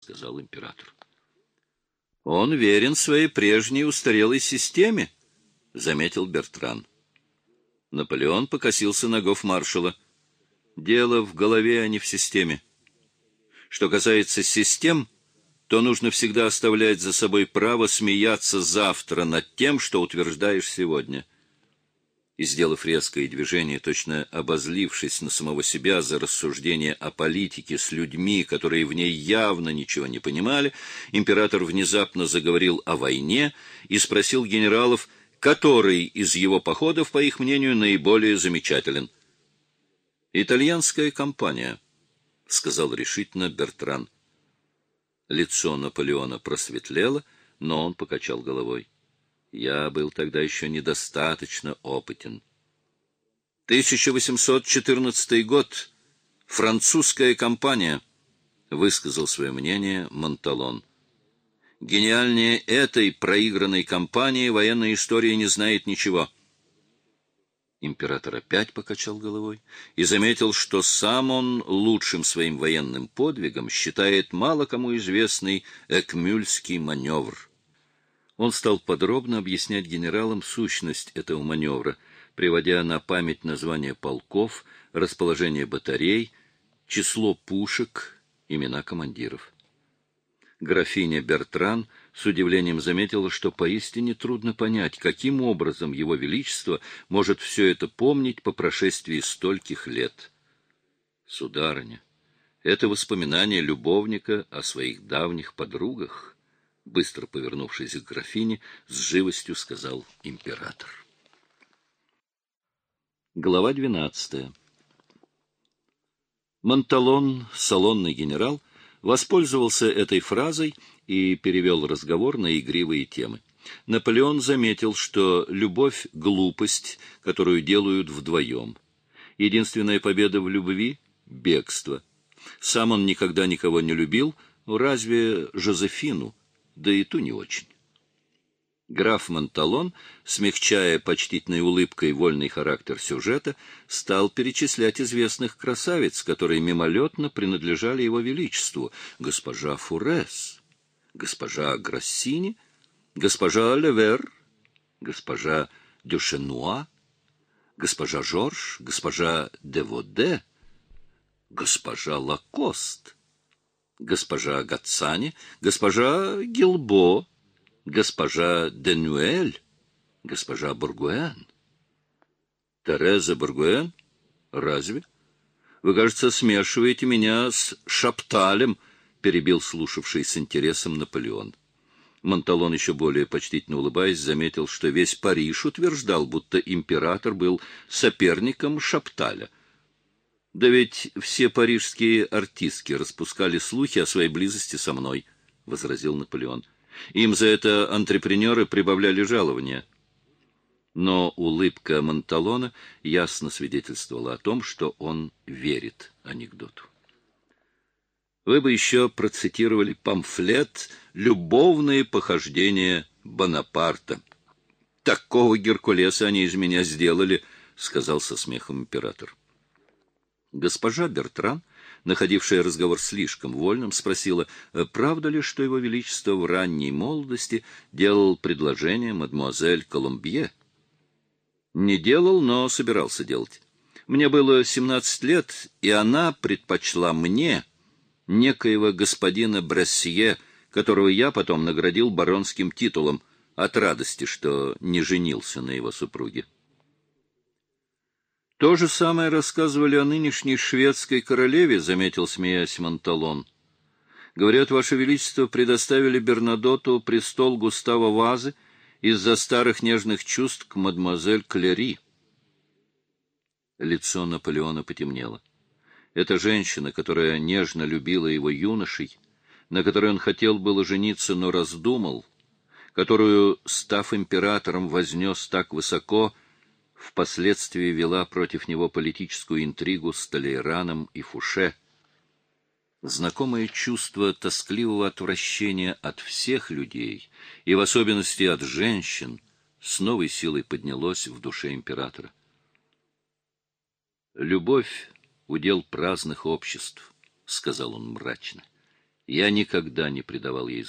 — сказал император. — Он верен своей прежней устарелой системе, — заметил Бертран. Наполеон покосился на гофмаршала. Дело в голове, а не в системе. Что касается систем, то нужно всегда оставлять за собой право смеяться завтра над тем, что утверждаешь сегодня и, сделав резкое движение, точно обозлившись на самого себя за рассуждение о политике с людьми, которые в ней явно ничего не понимали, император внезапно заговорил о войне и спросил генералов, который из его походов, по их мнению, наиболее замечателен. «Итальянская компания», — сказал решительно Бертран. Лицо Наполеона просветлело, но он покачал головой. Я был тогда еще недостаточно опытен. 1814 год. Французская компания, высказал свое мнение Монталон. Гениальнее этой проигранной кампании военная история не знает ничего. Император опять покачал головой и заметил, что сам он лучшим своим военным подвигом считает мало кому известный Экмюльский маневр. Он стал подробно объяснять генералам сущность этого маневра, приводя на память названия полков, расположение батарей, число пушек, имена командиров. Графиня Бертран с удивлением заметила, что поистине трудно понять, каким образом его величество может все это помнить по прошествии стольких лет. Сударыня, это воспоминание любовника о своих давних подругах быстро повернувшись к графине, с живостью сказал император. Глава 12. Монталон, салонный генерал, воспользовался этой фразой и перевел разговор на игривые темы. Наполеон заметил, что любовь — глупость, которую делают вдвоем. Единственная победа в любви — бегство. Сам он никогда никого не любил, разве Жозефину — да и ту не очень. Граф Монталон, смягчая почтительной улыбкой вольный характер сюжета, стал перечислять известных красавиц, которые мимолетно принадлежали его величеству, госпожа Фурес, госпожа Грассини, госпожа Левер, госпожа Дюшенуа, госпожа Жорж, госпожа Деводе, госпожа Лакост — госпожа Гацани, госпожа Гилбо, госпожа Денуэль, госпожа Бургуэн. Тереза Бургуэн? Разве? Вы, кажется, смешиваете меня с Шапталем, перебил слушавший с интересом Наполеон. Монталон, еще более почтительно улыбаясь, заметил, что весь Париж утверждал, будто император был соперником Шапталя — да ведь все парижские артистки распускали слухи о своей близости со мной, — возразил Наполеон. Им за это антрепренеры прибавляли жалования. Но улыбка Монталона ясно свидетельствовала о том, что он верит анекдоту. Вы бы еще процитировали памфлет «Любовные похождения Бонапарта». Такого Геркулеса они из меня сделали, — сказал со смехом император. Госпожа Бертран, находившая разговор слишком вольным, спросила, «Э, правда ли, что его величество в ранней молодости делал предложение мадемуазель Колумбье. Не делал, но собирался делать. Мне было семнадцать лет, и она предпочла мне некоего господина Брессье, которого я потом наградил баронским титулом от радости, что не женился на его супруге. То же самое рассказывали о нынешней шведской королеве, заметил смеясь Монталон. Говорят, Ваше Величество предоставили Бернадоту престол Густава Вазы из-за старых нежных чувств к мадемуазель Клери. Лицо Наполеона потемнело. Эта женщина, которая нежно любила его юношей, на которой он хотел было жениться, но раздумал, которую, став императором, вознес так высоко, впоследствии вела против него политическую интригу с Толейраном и Фуше. Знакомое чувство тоскливого отвращения от всех людей, и в особенности от женщин, с новой силой поднялось в душе императора. «Любовь — удел праздных обществ», — сказал он мрачно. Я никогда не придавал ей